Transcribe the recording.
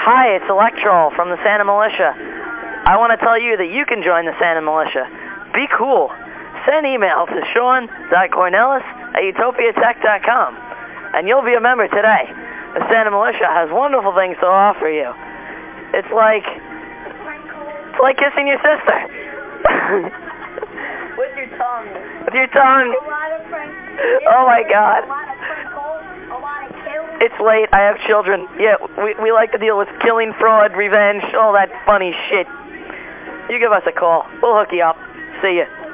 Hi, it's Electrol from the Santa Militia. I want to tell you that you can join the Santa Militia. Be cool. Send email to sean.cornelis at utopiatech.com, and you'll be a member today. The Santa Militia has wonderful things to offer you. It's like, it's like kissing your sister. With your tongue. With your tongue. A lot of prank. Oh my God. It's late. I have children. Yeah, we, we like to deal with killing, fraud, revenge, all that funny shit. You give us a call. We'll hook you up. See ya.